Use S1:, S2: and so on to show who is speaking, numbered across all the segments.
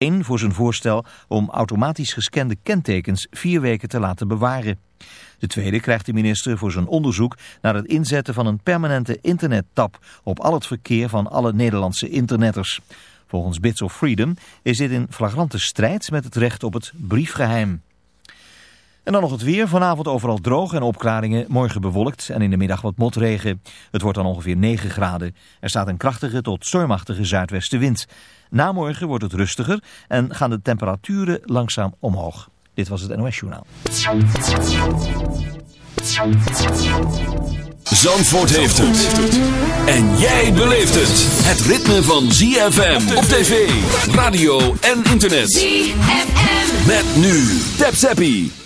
S1: 1 voor zijn voorstel om automatisch gescande kentekens vier weken te laten bewaren. De tweede krijgt de minister voor zijn onderzoek naar het inzetten van een permanente internettap op al het verkeer van alle Nederlandse internetters. Volgens Bits of Freedom is dit in flagrante strijd met het recht op het briefgeheim. En dan nog het weer. Vanavond overal droog en opklaringen. Morgen bewolkt en in de middag wat motregen. Het wordt dan ongeveer 9 graden. Er staat een krachtige tot stormachtige zuidwestenwind. Na morgen wordt het rustiger en gaan de temperaturen langzaam omhoog. Dit was het NOS Journaal.
S2: Zandvoort heeft het. En jij beleeft het. Het ritme van ZFM op tv, radio en internet.
S3: ZFM.
S2: Met nu. Tap Zappie.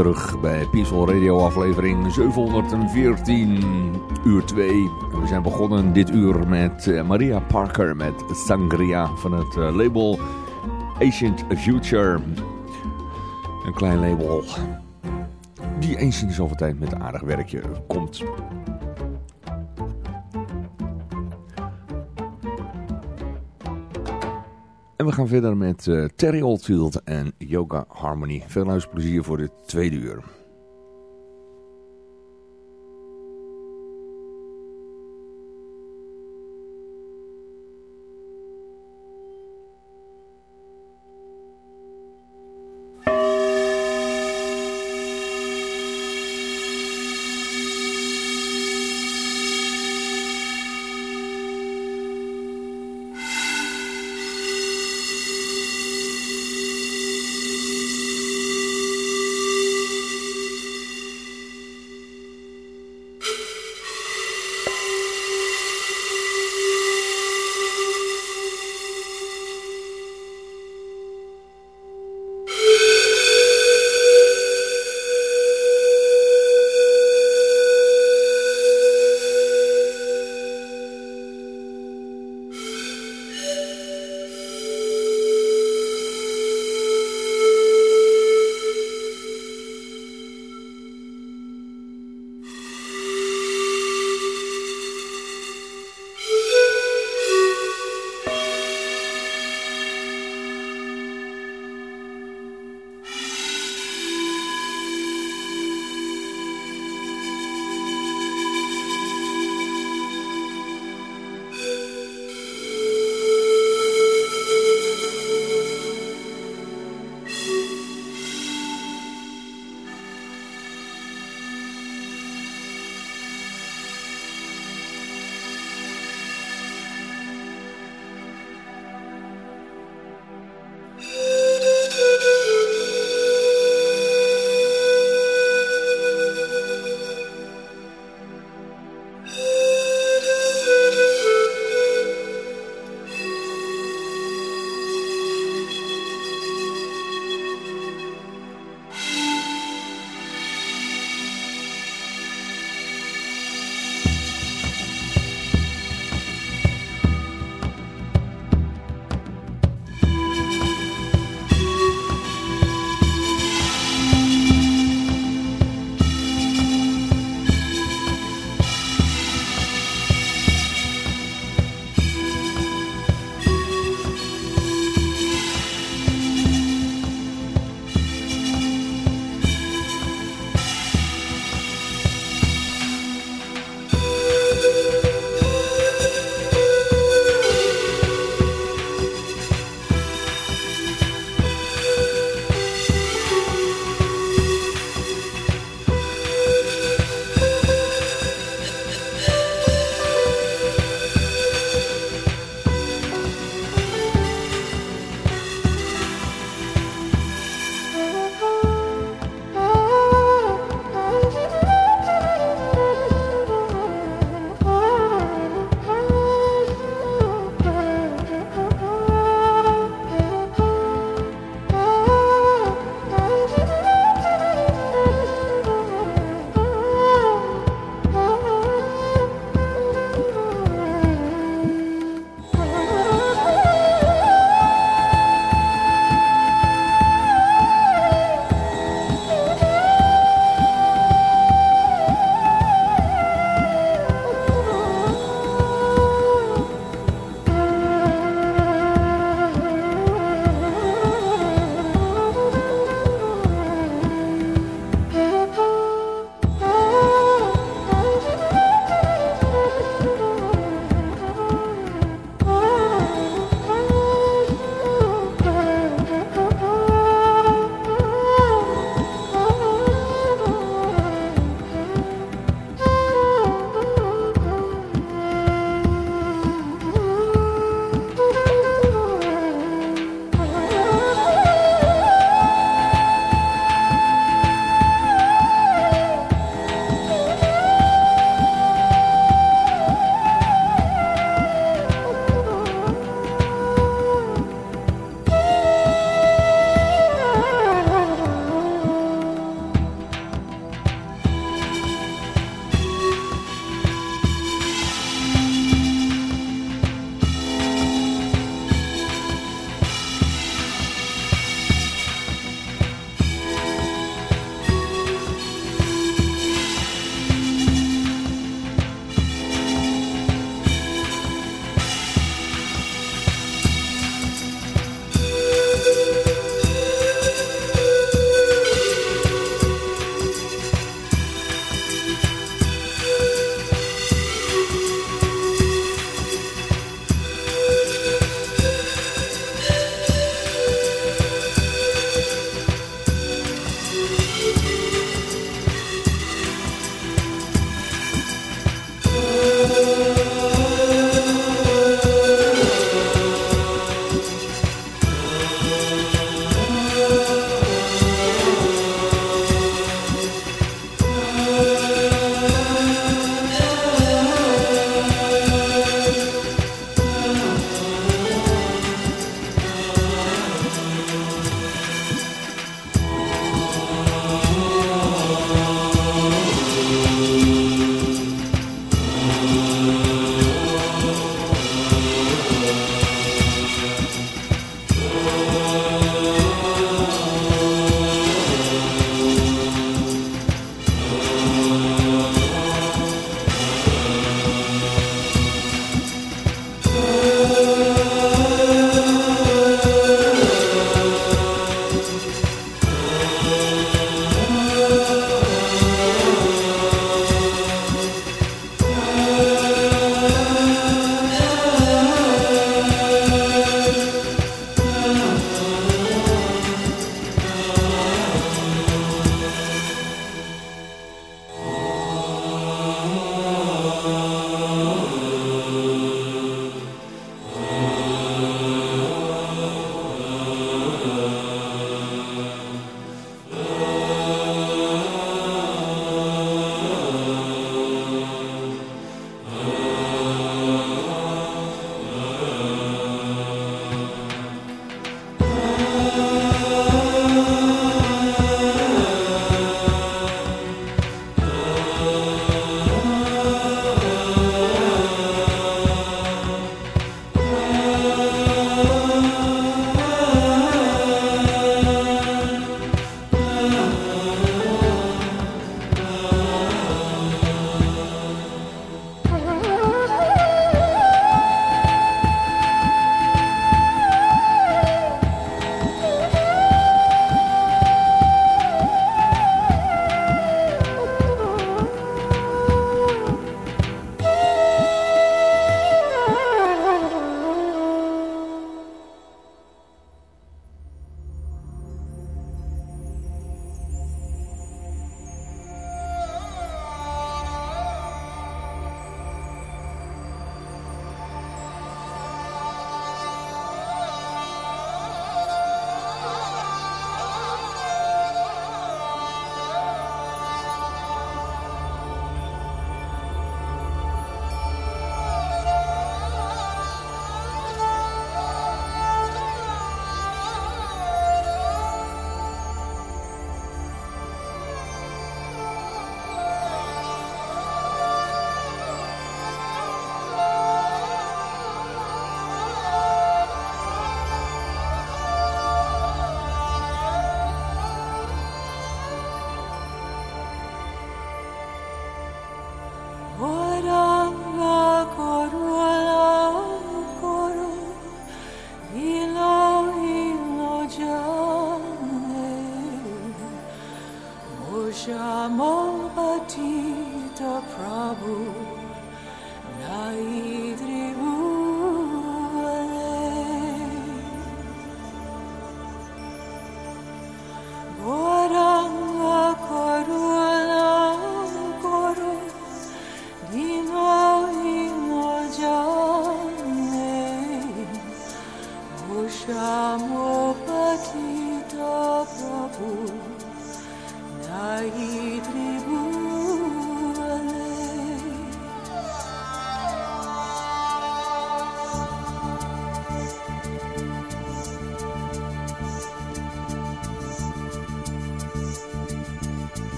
S3: Terug bij Peaceful Radio aflevering 714, uur 2. We zijn begonnen dit uur met eh, Maria Parker met Sangria van het eh, label Ancient Future. Een klein label die eens in zoveel tijd met aardig werkje komt. En we gaan verder met uh, Terry Oldfield en Yoga Harmony. Veel luisterplezier voor dit tweede uur.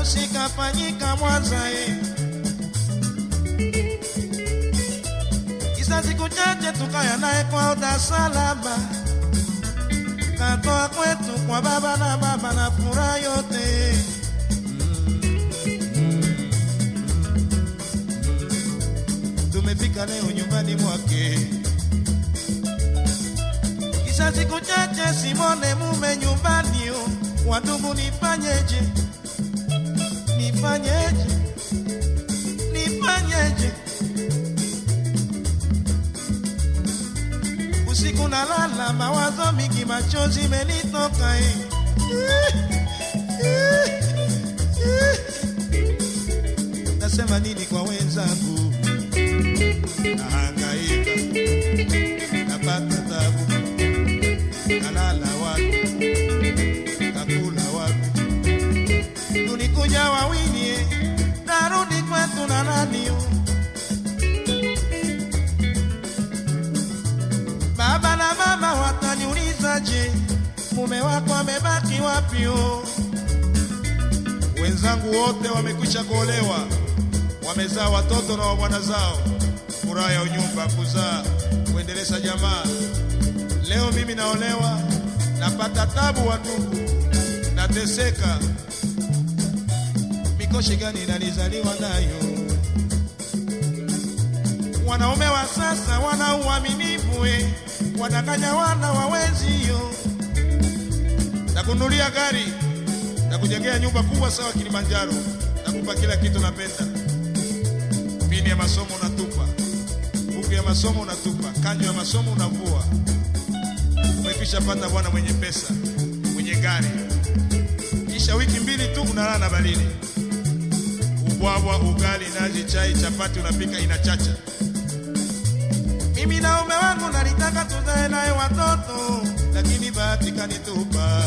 S4: Harusi kafanyika Mwanza eh. Kisa siku chache tukaya naye kwa Dar Salama, katoa kwetu kwa baba na baba na furaha yote. Tumefika leo nyumbani mwake Kisa siku chache simone mume nyumbani wandugu nifanyeje nifanyeje? Nifanyeje? Usiku nalala mawazo mingi machozi menitoka eh. nasema nini kwa wenzangu mume wako amebaki wapi? yo? Wenzangu wote wamekwisha kuolewa, wamezaa watoto na wabwana zao, furaha ya unyumba, kuzaa, kuendeleza jamaa Leo mimi naolewa, napata tabu watupu, nateseka. Mikoshi gani nalizaliwa nayo? Wanaume wa sasa wana uaminifu, eh, wanakanya wana wawezio. Nakunulia gari, na kujengea nyumba kubwa sawa Kilimanjaro, nakupa kila kitu napenda. Pini ya masomo unatupa, buku ya masomo unatupa, kanjo ya masomo unavua umekwisha pata bwana mwenye pesa mwenye gari, kisha wiki mbili tu unalala na baridi. Ubwabwa, ugali, nazi, chai, chapati unapika inachacha. Mimi na ume wangu nalitaka tuzae naye watoto, lakini bahati kanitupa.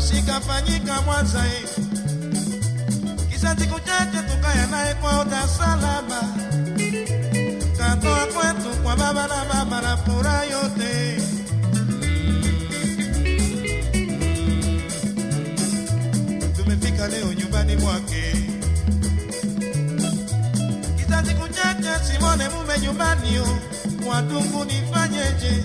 S4: Harusi kafanyika Mwanza. Kisa siku chache tukaya naye kwao Dar es Salaam, katoa kwetu kwa baba na mama na furaha yote. Tumefika leo nyumbani mwake, kisa siku chache simone mume nyumbani watungu nifanyeje?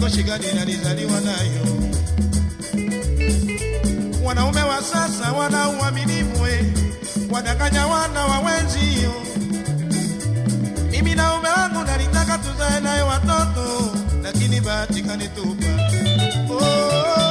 S4: yo? shigani gani nalizaliwa nayo? Wanaume wa sasa wana uaminifu, eh, wadanganya wana wa wenzio. Mimi na ume wangu nalitaka tuzae naye watoto, lakini bahati kanitupa. Oh, oh,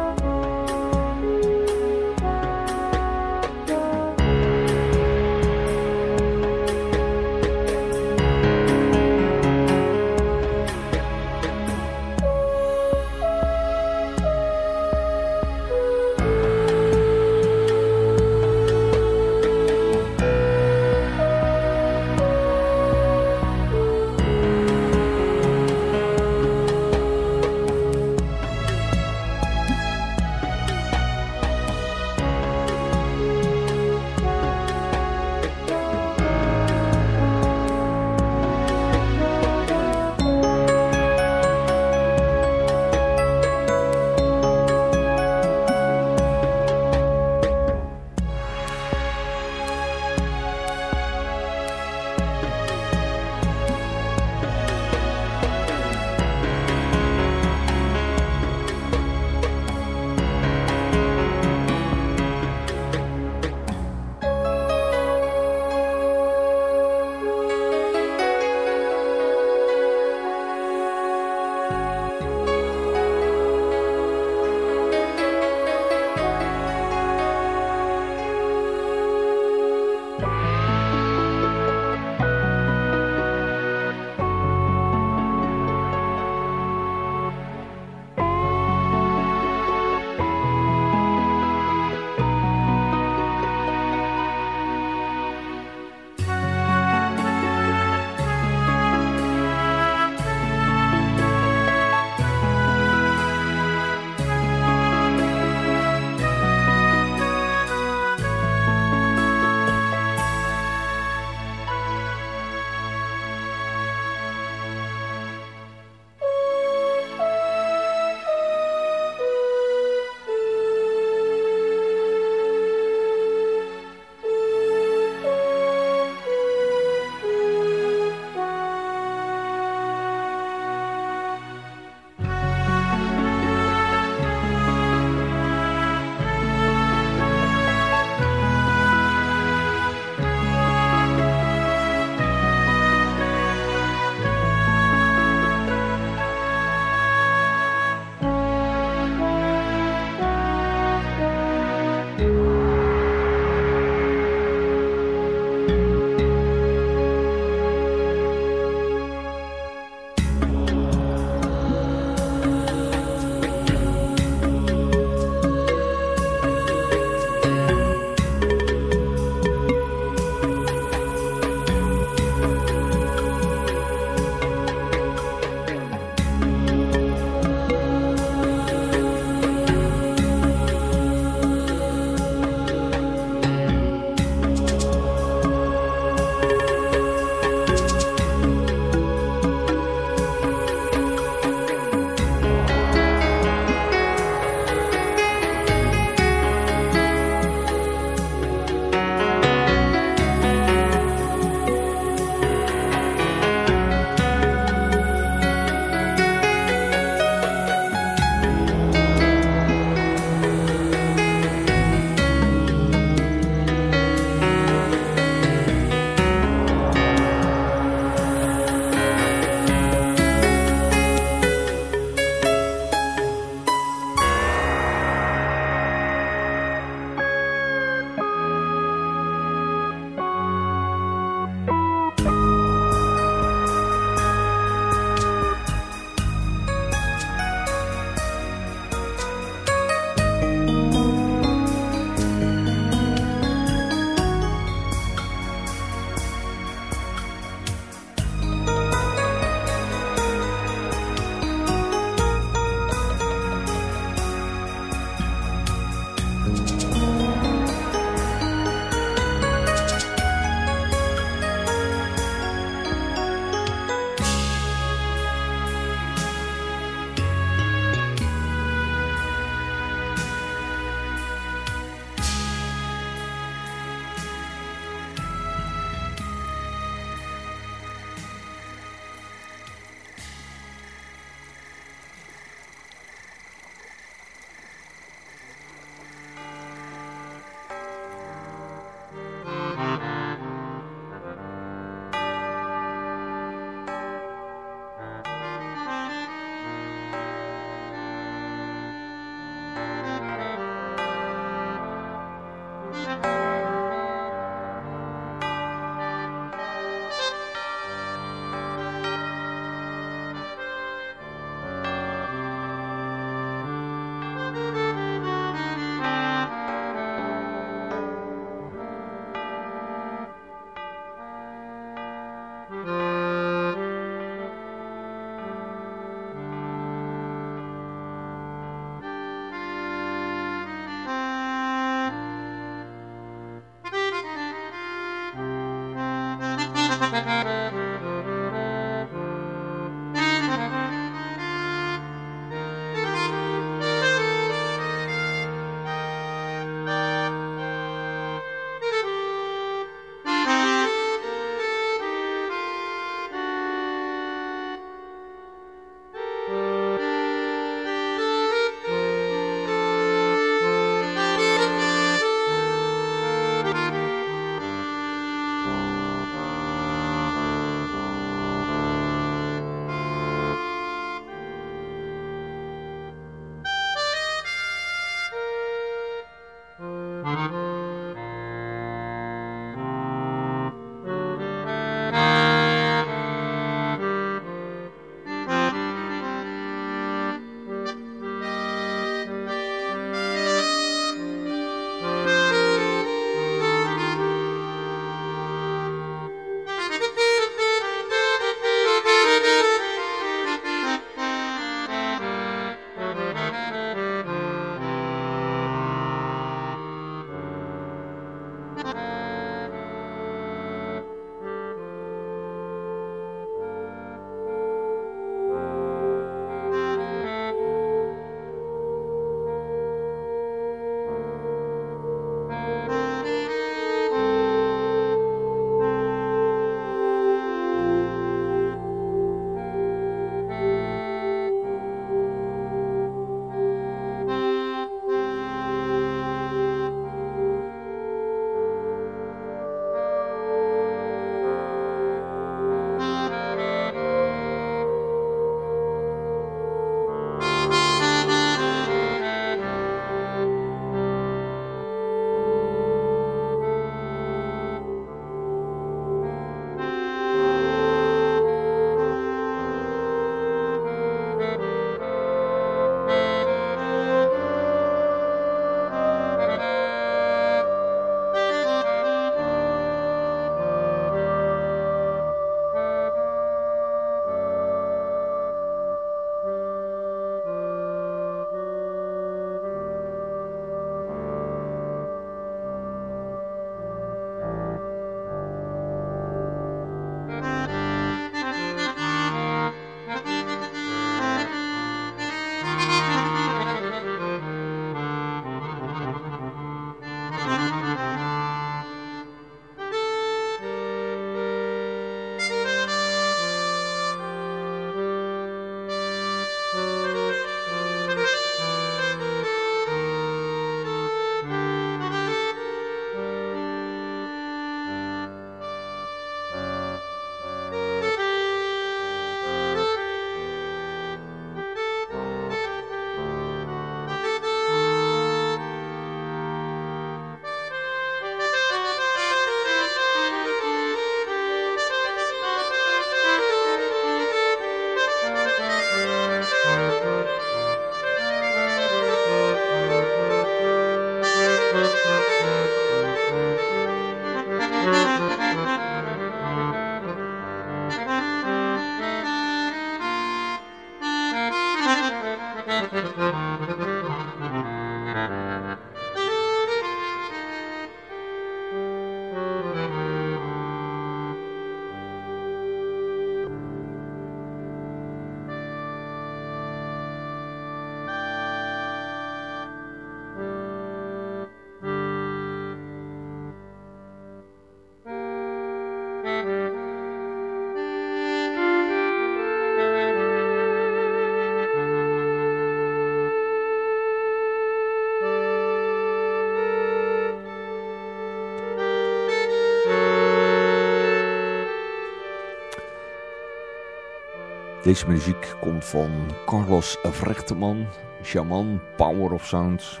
S3: Deze muziek komt van Carlos Vrechteman, Shaman Power of Sound.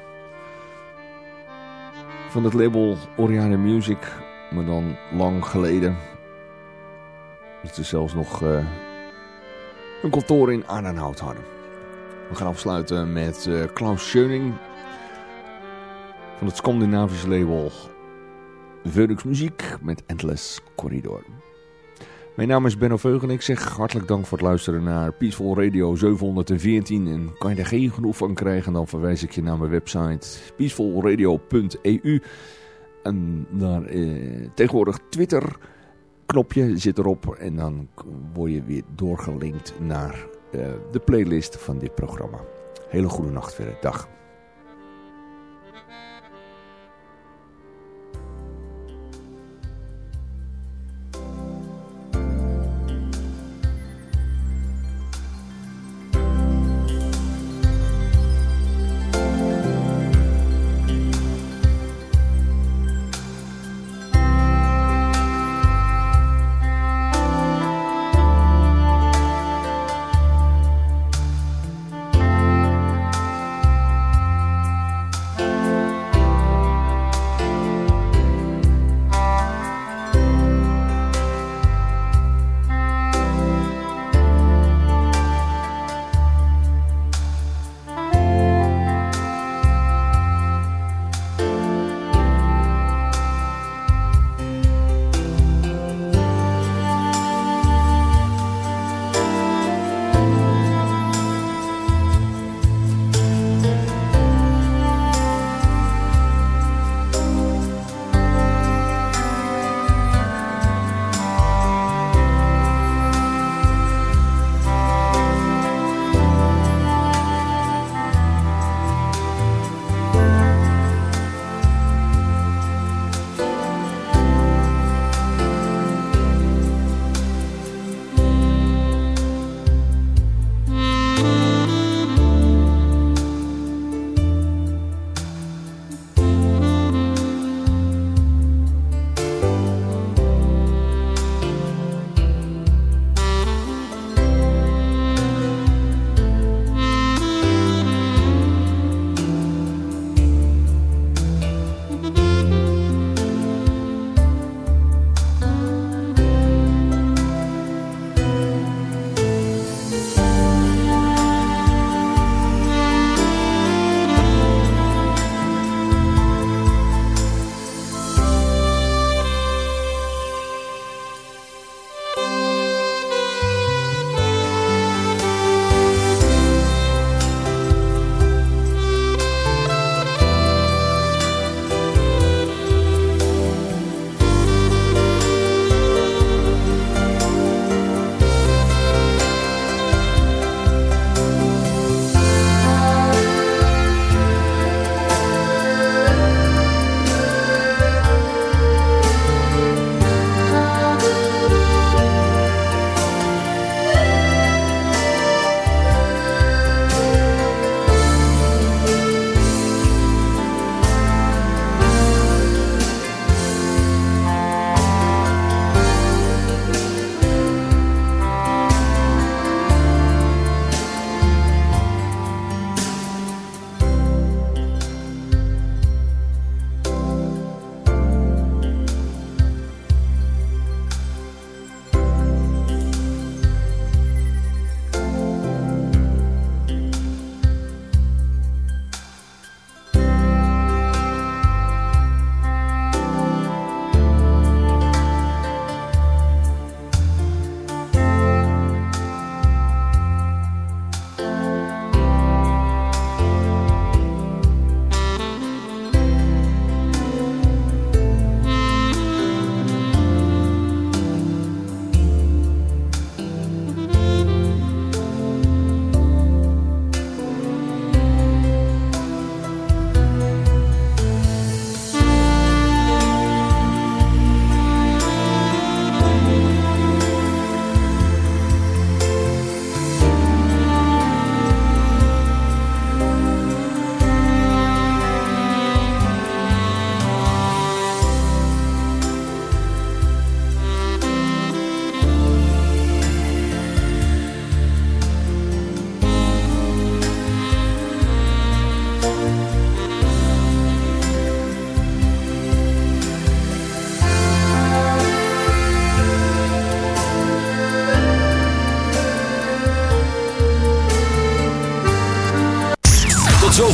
S3: Van het label Oriane Music, maar dan lang geleden. Dat ze zelfs nog uh, een kantoor in Arnhenhout hadden. We gaan afsluiten met uh, Klaus Schöning van het Scandinavische label Phoenix Muziek met Endless Corridor. Mijn naam is Benno Veug en ik zeg hartelijk dank voor het luisteren naar Peaceful Radio 714. En kan je er geen genoeg van krijgen, dan verwijs ik je naar mijn website peacefulradio.eu. En daar eh, tegenwoordig Twitter knopje zit erop en dan word je weer doorgelinkt naar eh, de playlist van dit programma. Hele goede nacht verder. Dag.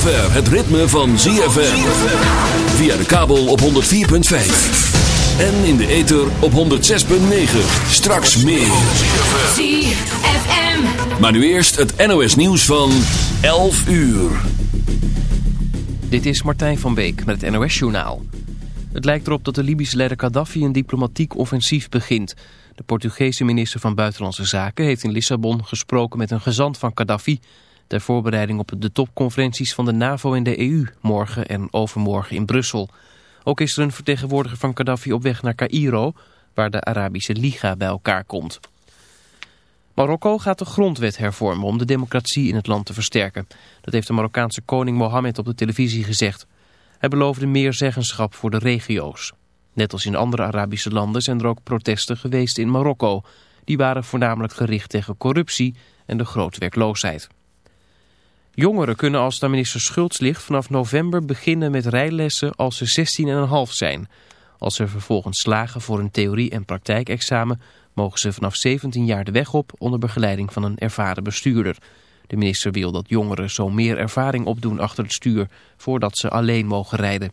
S2: Zover het ritme van ZFM. Via de kabel op 104.5. En in de ether op 106.9. Straks meer.
S5: ZFM.
S2: Maar nu eerst het NOS nieuws van 11 uur.
S6: Dit is Martijn van Beek met het NOS-journaal. Het lijkt erop dat de Libische leider Gaddafi een diplomatiek offensief begint. De Portugese minister van Buitenlandse Zaken heeft in Lissabon gesproken met een gezant van Gaddafi... ter voorbereiding op de topconferenties van de NAVO en de EU, morgen en overmorgen in Brussel. Ook is er een vertegenwoordiger van Gaddafi op weg naar Cairo, waar de Arabische Liga bij elkaar komt. Marokko gaat de grondwet hervormen om de democratie in het land te versterken. Dat heeft de Marokkaanse koning Mohammed op de televisie gezegd. Hij beloofde meer zeggenschap voor de regio's. Net als in andere Arabische landen zijn er ook protesten geweest in Marokko. Die waren voornamelijk gericht tegen corruptie en de grote werkloosheid. Jongeren kunnen als de minister Schultz ligt vanaf november beginnen met rijlessen als ze 16,5 zijn. Als ze vervolgens slagen voor een theorie- en praktijkexamen mogen ze vanaf 17 jaar de weg op onder begeleiding van een ervaren bestuurder. De minister wil dat jongeren zo meer ervaring opdoen achter het stuur voordat ze alleen mogen rijden.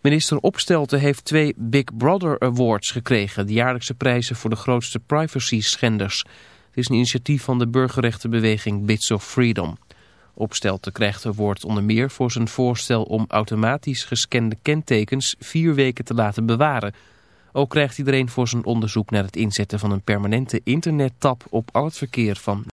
S6: Minister Opstelten heeft twee Big Brother Awards gekregen, de jaarlijkse prijzen voor de grootste privacy-schenders. Het is een initiatief van de burgerrechtenbeweging Bits of Freedom. Opstelten krijgt het woord onder meer voor zijn voorstel om automatisch gescande kentekens vier weken te laten bewaren. Ook krijgt iedereen voor zijn onderzoek naar het inzetten van een permanente internettab op al het verkeer van